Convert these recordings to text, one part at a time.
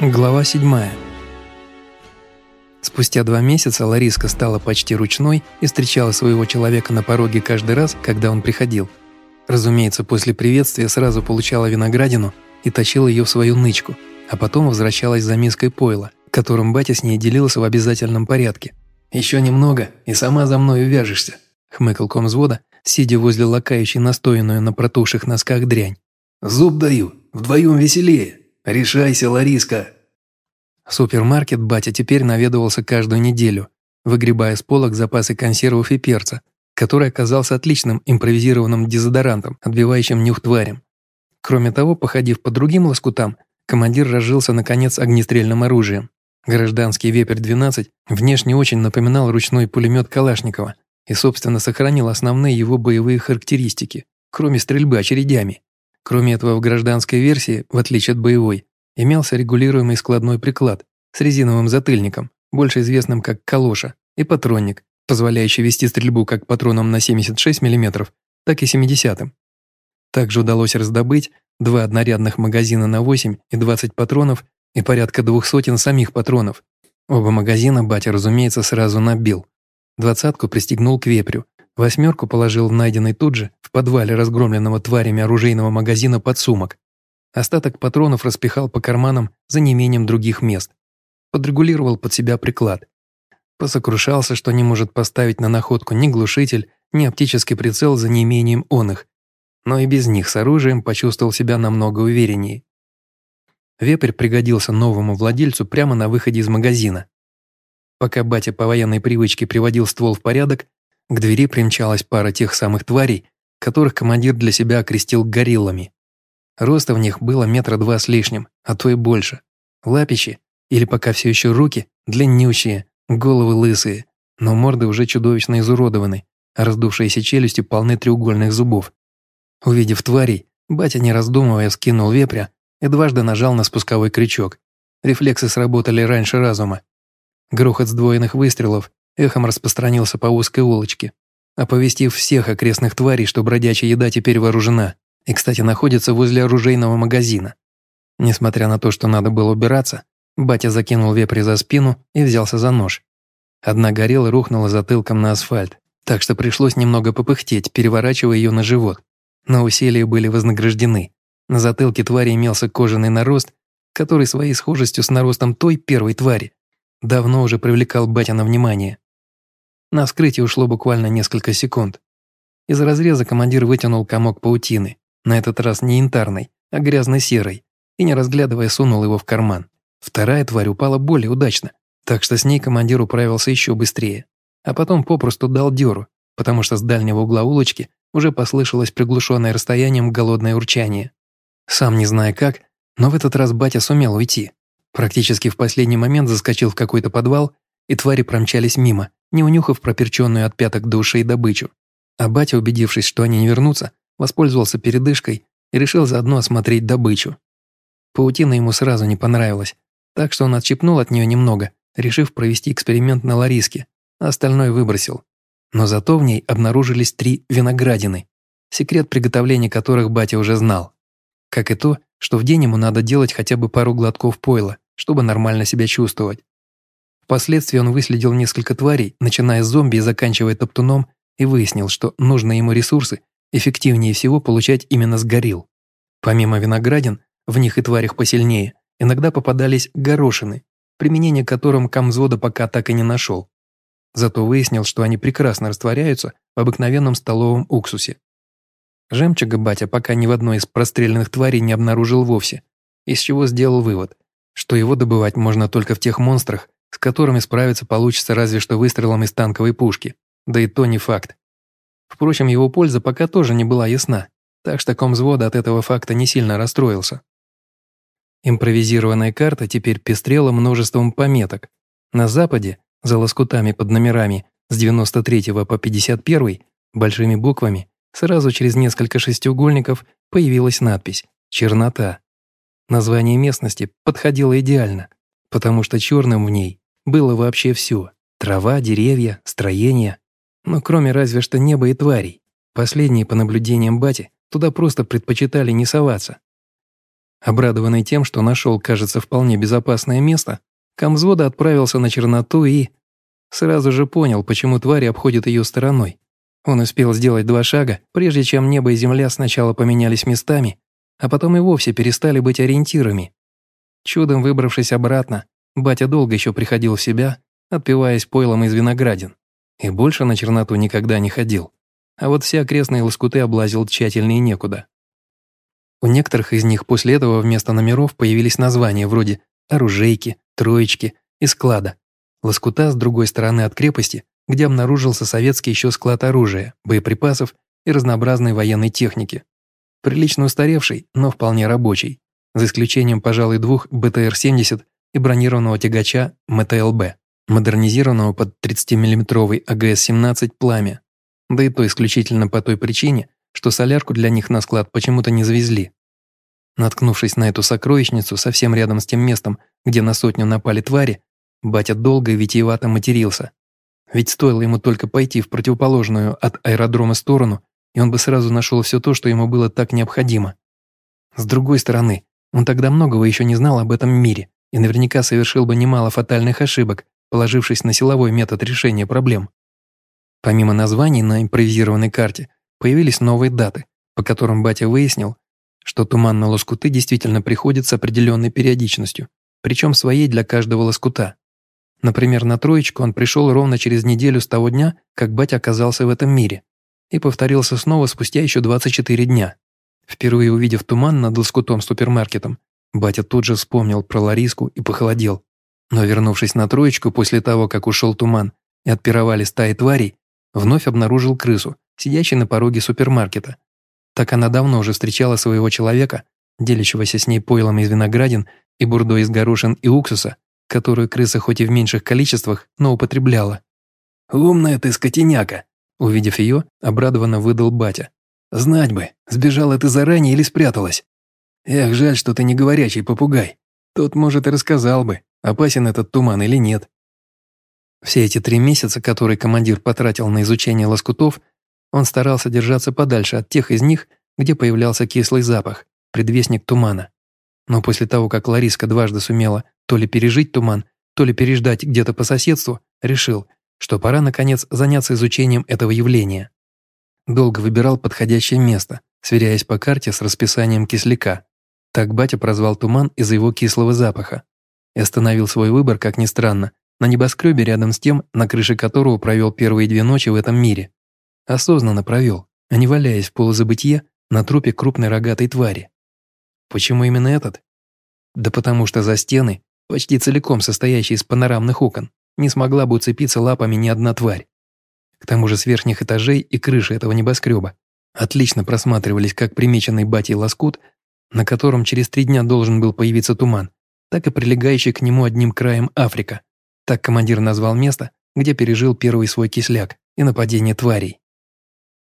Глава 7. Спустя два месяца Лариска стала почти ручной и встречала своего человека на пороге каждый раз, когда он приходил. Разумеется, после приветствия сразу получала виноградину и точила ее в свою нычку, а потом возвращалась за миской пойла, которым батя с ней делился в обязательном порядке. «Еще немного, и сама за мной увяжешься», – хмыкал комзвода, сидя возле лакающей настоянную на протухших носках дрянь. «Зуб даю, вдвоем веселее». «Решайся, Лариска!» Супермаркет батя теперь наведывался каждую неделю, выгребая с полок запасы консервов и перца, который оказался отличным импровизированным дезодорантом, отбивающим нюх тварям. Кроме того, походив по другим лоскутам, командир разжился, наконец, огнестрельным оружием. Гражданский «Вепрь-12» внешне очень напоминал ручной пулемет Калашникова и, собственно, сохранил основные его боевые характеристики, кроме стрельбы очередями. Кроме этого, в гражданской версии, в отличие от боевой, имелся регулируемый складной приклад с резиновым затыльником, больше известным как калоша, и патронник, позволяющий вести стрельбу как патроном на 76 мм, так и 70 -м. Также удалось раздобыть два однорядных магазина на 8 и 20 патронов и порядка двух сотен самих патронов. Оба магазина батя, разумеется, сразу набил. Двадцатку пристегнул к вепрю, Восьмерку положил в найденный тут же, в подвале разгромленного тварями оружейного магазина под сумок. Остаток патронов распихал по карманам за неимением других мест. Подрегулировал под себя приклад. Посокрушался, что не может поставить на находку ни глушитель, ни оптический прицел за неимением он их. Но и без них с оружием почувствовал себя намного увереннее. Вепрь пригодился новому владельцу прямо на выходе из магазина. Пока батя по военной привычке приводил ствол в порядок, к двери примчалась пара тех самых тварей, которых командир для себя окрестил гориллами. Роста в них было метра два с лишним, а то и больше. Лапищи, или пока все еще руки, длиннющие, головы лысые, но морды уже чудовищно изуродованы, а раздувшиеся челюсти полны треугольных зубов. Увидев тварей, батя, не раздумывая, скинул вепря и дважды нажал на спусковой крючок. Рефлексы сработали раньше разума. Грохот сдвоенных выстрелов эхом распространился по узкой улочке, оповестив всех окрестных тварей, что бродячая еда теперь вооружена и, кстати, находится возле оружейного магазина. Несмотря на то, что надо было убираться, батя закинул вепри за спину и взялся за нож. Одна горела рухнула затылком на асфальт, так что пришлось немного попыхтеть, переворачивая ее на живот. Но усилия были вознаграждены. На затылке твари имелся кожаный нарост, который своей схожестью с наростом той первой твари давно уже привлекал батя на внимание. На вскрытие ушло буквально несколько секунд. Из разреза командир вытянул комок паутины, на этот раз не янтарной, а грязно-серой, и не разглядывая сунул его в карман. Вторая тварь упала более удачно, так что с ней командир управился еще быстрее. А потом попросту дал дёру, потому что с дальнего угла улочки уже послышалось приглушенное расстоянием голодное урчание. Сам не зная как, но в этот раз батя сумел уйти. Практически в последний момент заскочил в какой-то подвал, и твари промчались мимо, не унюхав проперченную от пяток до ушей добычу. А батя, убедившись, что они не вернутся, воспользовался передышкой и решил заодно осмотреть добычу. Паутина ему сразу не понравилась, так что он отщипнул от нее немного, решив провести эксперимент на Лариске, а остальное выбросил. Но зато в ней обнаружились три виноградины, секрет приготовления которых батя уже знал. Как и то, что в день ему надо делать хотя бы пару глотков пойла, чтобы нормально себя чувствовать. Впоследствии он выследил несколько тварей, начиная с зомби и заканчивая топтуном, и выяснил, что нужные ему ресурсы эффективнее всего получать именно с горилл. Помимо виноградин, в них и тварях посильнее, иногда попадались горошины, применение которым Камзвода пока так и не нашел. Зато выяснил, что они прекрасно растворяются в обыкновенном столовом уксусе. Жемчуга батя пока ни в одной из простреленных тварей не обнаружил вовсе, из чего сделал вывод, что его добывать можно только в тех монстрах, с которыми справиться получится разве что выстрелом из танковой пушки, да и то не факт. Впрочем, его польза пока тоже не была ясна, так что комзвода от этого факта не сильно расстроился. Импровизированная карта теперь пестрела множеством пометок. На западе, за лоскутами под номерами с 93 по 51, большими буквами, сразу через несколько шестиугольников появилась надпись «Чернота». Название местности подходило идеально, потому что черным в ней было вообще все – трава, деревья, строения. Но кроме разве что неба и тварей. Последние, по наблюдениям бати, туда просто предпочитали не соваться. Обрадованный тем, что нашел, кажется, вполне безопасное место, комвзвода отправился на черноту и... Сразу же понял, почему твари обходят ее стороной. Он успел сделать два шага, прежде чем небо и земля сначала поменялись местами, а потом и вовсе перестали быть ориентирами. Чудом выбравшись обратно, батя долго еще приходил в себя, отпиваясь пойлом из виноградин, и больше на черноту никогда не ходил. А вот все окрестные лоскуты облазил тщательнее некуда. У некоторых из них после этого вместо номеров появились названия вроде «оружейки», «троечки» и «склада». Лоскута с другой стороны от крепости, где обнаружился советский еще склад оружия, боеприпасов и разнообразной военной техники. Прилично устаревший, но вполне рабочий, за исключением, пожалуй, двух БТР-70 и бронированного тягача МТЛБ, модернизированного под 30-мм АГС-17 «Пламя». Да и то исключительно по той причине, что солярку для них на склад почему-то не завезли. Наткнувшись на эту сокровищницу совсем рядом с тем местом, где на сотню напали твари, батя долго и витиевато матерился. Ведь стоило ему только пойти в противоположную от аэродрома сторону, и он бы сразу нашел все то, что ему было так необходимо. С другой стороны, он тогда многого еще не знал об этом мире и наверняка совершил бы немало фатальных ошибок, положившись на силовой метод решения проблем. Помимо названий на импровизированной карте, появились новые даты, по которым батя выяснил, что туман на лоскуты действительно приходит с определенной периодичностью, причем своей для каждого лоскута. Например, на троечку он пришел ровно через неделю с того дня, как батя оказался в этом мире, и повторился снова спустя еще 24 дня. Впервые увидев туман над лоскутом супермаркетом, батя тут же вспомнил про Лариску и похолодел. Но вернувшись на троечку после того, как ушел туман и отпировали стаи тварей, вновь обнаружил крысу, сидящей на пороге супермаркета. Так она давно уже встречала своего человека, делящегося с ней пойлом из виноградин и бурдой из горошин и уксуса, которую крыса хоть и в меньших количествах, но употребляла. «Умная ты, скотиняка!» Увидев ее, обрадованно выдал батя. «Знать бы, сбежала ты заранее или спряталась? Эх, жаль, что ты не говорящий попугай. Тот, может, и рассказал бы, опасен этот туман или нет». Все эти три месяца, которые командир потратил на изучение лоскутов, он старался держаться подальше от тех из них, где появлялся кислый запах, предвестник тумана. Но после того, как Лариска дважды сумела то ли пережить туман, то ли переждать где-то по соседству, решил, что пора, наконец, заняться изучением этого явления. Долго выбирал подходящее место, сверяясь по карте с расписанием кисляка. Так батя прозвал туман из-за его кислого запаха. И остановил свой выбор, как ни странно, на небоскребе рядом с тем, на крыше которого провел первые две ночи в этом мире. Осознанно провел, а не валяясь в полузабытье на трупе крупной рогатой твари. Почему именно этот? Да потому что за стены, почти целиком состоящие из панорамных окон, не смогла бы уцепиться лапами ни одна тварь. К тому же с верхних этажей и крыши этого небоскреба отлично просматривались как примеченный батей лоскут, на котором через три дня должен был появиться туман, так и прилегающий к нему одним краем Африка. Так командир назвал место, где пережил первый свой кисляк и нападение тварей.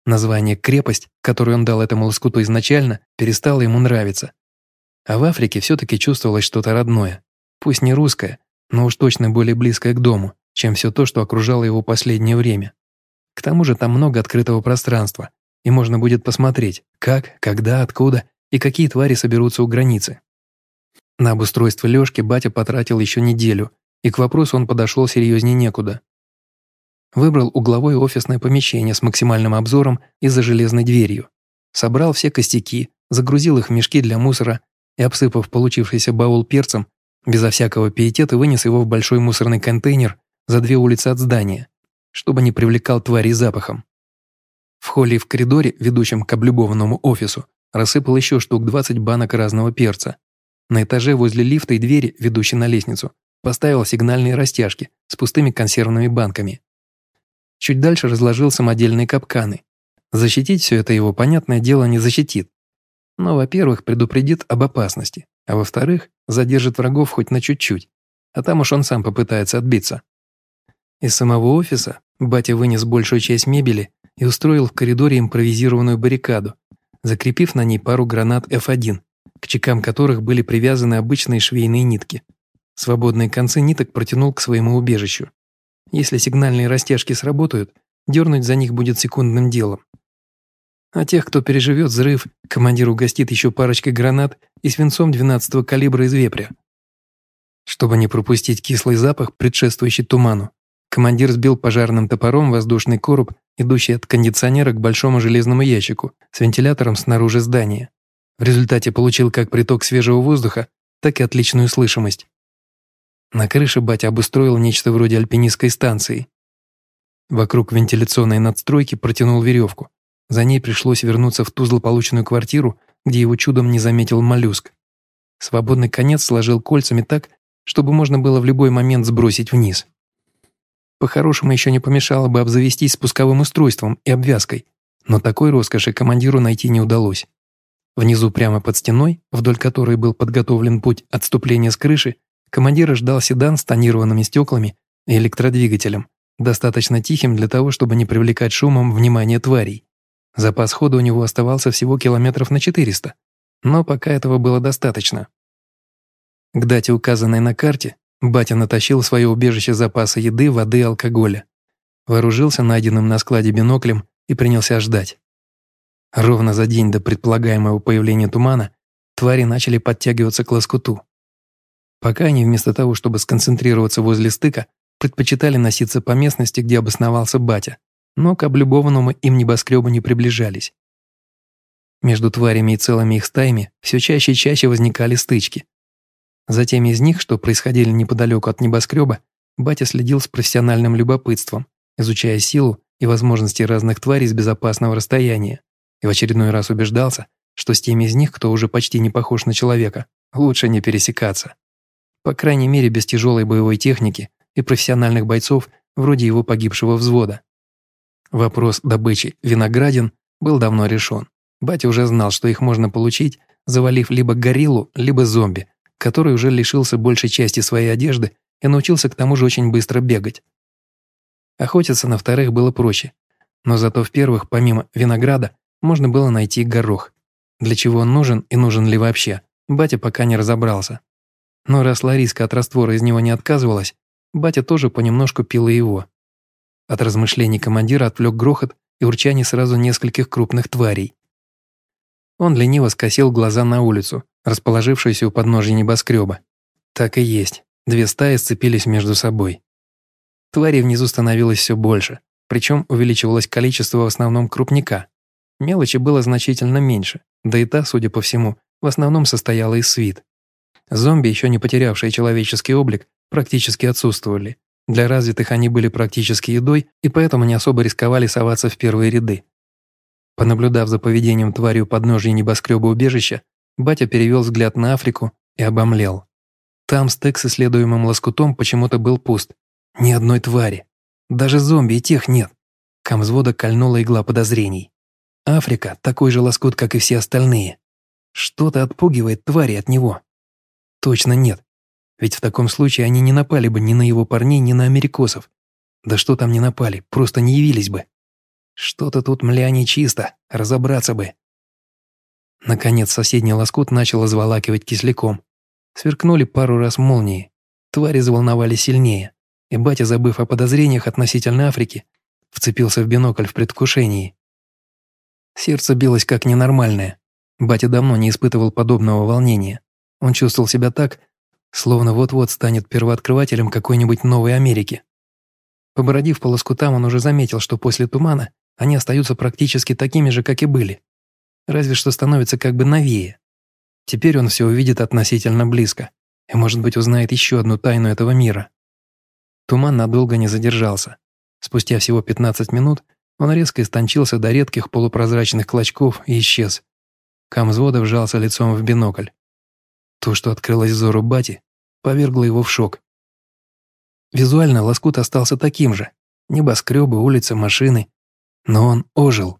Название «крепость», которое он дал этому лоскуту изначально, перестало ему нравиться. А в Африке все-таки чувствовалось что-то родное. Пусть не русское, но уж точно более близкое к дому, чем все то, что окружало его последнее время. К тому же там много открытого пространства, и можно будет посмотреть, как, когда, откуда и какие твари соберутся у границы. На обустройство Лёшки батя потратил еще неделю, и к вопросу он подошел серьезнее некуда. Выбрал угловое офисное помещение с максимальным обзором и за железной дверью. Собрал все костяки, загрузил их в мешки для мусора и, обсыпав получившийся баул перцем, безо всякого пиетета вынес его в большой мусорный контейнер за две улицы от здания, чтобы не привлекал тварей запахом. В холле и в коридоре, ведущем к облюбованному офису, рассыпал еще штук 20 банок разного перца. На этаже возле лифта и двери, ведущей на лестницу, поставил сигнальные растяжки с пустыми консервными банками. Чуть дальше разложил самодельные капканы. Защитить все это его, понятное дело, не защитит. Но, во-первых, предупредит об опасности, а во-вторых, задержит врагов хоть на чуть-чуть, а там уж он сам попытается отбиться. Из самого офиса батя вынес большую часть мебели и устроил в коридоре импровизированную баррикаду, закрепив на ней пару гранат F1, к чекам которых были привязаны обычные швейные нитки. Свободные концы ниток протянул к своему убежищу. Если сигнальные растяжки сработают, дернуть за них будет секундным делом. А тех, кто переживет взрыв, командир угостит еще парочкой гранат и свинцом 12-го калибра из вепря. Чтобы не пропустить кислый запах, предшествующий туману, командир сбил пожарным топором воздушный короб, идущий от кондиционера к большому железному ящику с вентилятором снаружи здания. В результате получил как приток свежего воздуха, так и отличную слышимость. На крыше батя обустроил нечто вроде альпинистской станции. Вокруг вентиляционной надстройки протянул веревку. За ней пришлось вернуться в ту злополучную квартиру, где его чудом не заметил моллюск. Свободный конец сложил кольцами так, чтобы можно было в любой момент сбросить вниз. По-хорошему еще не помешало бы обзавестись спусковым устройством и обвязкой, но такой роскоши командиру найти не удалось. Внизу прямо под стеной, вдоль которой был подготовлен путь отступления с крыши, командира ждал седан с тонированными стеклами и электродвигателем, достаточно тихим для того, чтобы не привлекать шумом внимание тварей. Запас хода у него оставался всего километров на 400, но пока этого было достаточно. К дате, указанной на карте, батя натащил в свое убежище запасы еды, воды и алкоголя. Вооружился найденным на складе биноклем и принялся ждать. Ровно за день до предполагаемого появления тумана твари начали подтягиваться к лоскуту. Пока они вместо того, чтобы сконцентрироваться возле стыка, предпочитали носиться по местности, где обосновался батя, но к облюбованному им небоскребу не приближались. Между тварями и целыми их стаями все чаще и чаще возникали стычки. За теми из них, что происходили неподалеку от небоскреба, батя следил с профессиональным любопытством, изучая силу и возможности разных тварей с безопасного расстояния, и в очередной раз убеждался, что с теми из них, кто уже почти не похож на человека, лучше не пересекаться. По крайней мере, без тяжелой боевой техники и профессиональных бойцов вроде его погибшего взвода. Вопрос добычи виноградин был давно решен. Батя уже знал, что их можно получить, завалив либо гориллу, либо зомби, который уже лишился большей части своей одежды и научился к тому же очень быстро бегать. Охотиться на вторых было проще, но зато в первых, помимо винограда, можно было найти горох. Для чего он нужен и нужен ли вообще, батя пока не разобрался. Но раз Лариска от раствора из него не отказывалась, батя тоже понемножку пил и его. От размышлений командира отвлек грохот и урчание сразу нескольких крупных тварей. Он лениво скосил глаза на улицу, расположившуюся у подножия небоскреба. Так и есть, две стаи сцепились между собой. Тварей внизу становилось все больше, причем увеличивалось количество в основном крупника. Мелочи было значительно меньше, да и та, судя по всему, в основном состояла из свит. Зомби, еще не потерявшие человеческий облик, практически отсутствовали. Для развитых они были практически едой, и поэтому не особо рисковали соваться в первые ряды. Понаблюдав за поведением твари у подножия небоскреба убежища, батя перевел взгляд на Африку и обомлел. Там стек с исследуемым лоскутом почему-то был пуст. Ни одной твари. Даже зомби и тех нет. Камзвода кольнула игла подозрений. Африка – такой же лоскут, как и все остальные. Что-то отпугивает твари от него. Точно нет. Ведь в таком случае они не напали бы ни на его парней, ни на америкосов. Да что там не напали, просто не явились бы. Что-то тут, мля, нечисто, разобраться бы. Наконец соседний лоскут начал зволакивать кисляком. Сверкнули пару раз молнии. Твари заволновались сильнее, и батя, забыв о подозрениях относительно Африки, вцепился в бинокль в предвкушении. Сердце билось как ненормальное. Батя давно не испытывал подобного волнения. Он чувствовал себя так, словно вот-вот станет первооткрывателем какой-нибудь новой Америки. Побродив по лоскутам, он уже заметил, что после тумана они остаются практически такими же, как и были разве что становится как бы новее. Теперь он все увидит относительно близко и, может быть, узнает еще одну тайну этого мира. Туман надолго не задержался. Спустя всего 15 минут он резко истончился до редких полупрозрачных клочков и исчез. Камзвода вжался лицом в бинокль. То, что открылось взору Бати, повергло его в шок. Визуально лоскут остался таким же. Небоскребы, улицы, машины. Но он ожил.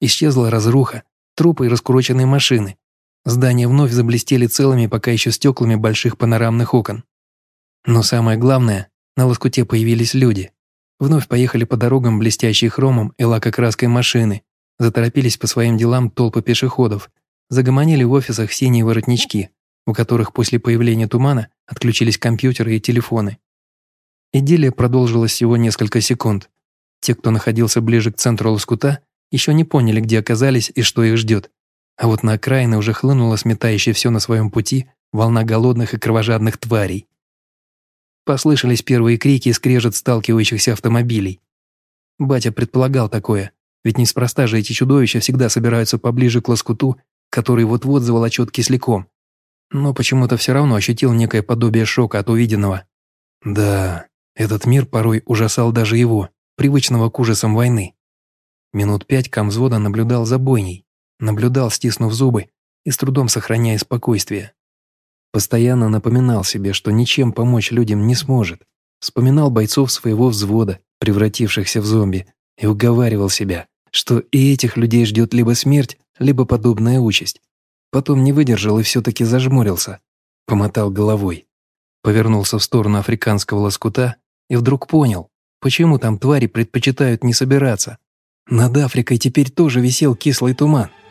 Исчезла разруха, трупы и раскуроченные машины. Здания вновь заблестели целыми пока еще стеклами больших панорамных окон. Но самое главное, на лоскуте появились люди. Вновь поехали по дорогам блестящие хромом и лакокраской машины, заторопились по своим делам толпы пешеходов, загомонили в офисах синие воротнички, у которых после появления тумана отключились компьютеры и телефоны. Идиллия продолжилась всего несколько секунд. Те, кто находился ближе к центру лоскута, еще не поняли, где оказались и что их ждет. А вот на окраины уже хлынула сметающая все на своем пути волна голодных и кровожадных тварей. Послышались первые крики и скрежет сталкивающихся автомобилей. Батя предполагал такое, ведь неспроста же эти чудовища всегда собираются поближе к лоскуту, который вот-вот заволочет кисляком. Но почему-то все равно ощутил некое подобие шока от увиденного. Да, этот мир порой ужасал даже его, привычного к ужасам войны. Минут пять комзвода наблюдал за бойней, наблюдал, стиснув зубы и с трудом сохраняя спокойствие. Постоянно напоминал себе, что ничем помочь людям не сможет. Вспоминал бойцов своего взвода, превратившихся в зомби, и уговаривал себя, что и этих людей ждет либо смерть, либо подобная участь. Потом не выдержал и все-таки зажмурился. Помотал головой. Повернулся в сторону африканского лоскута и вдруг понял, почему там твари предпочитают не собираться. Над Африкой теперь тоже висел кислый туман –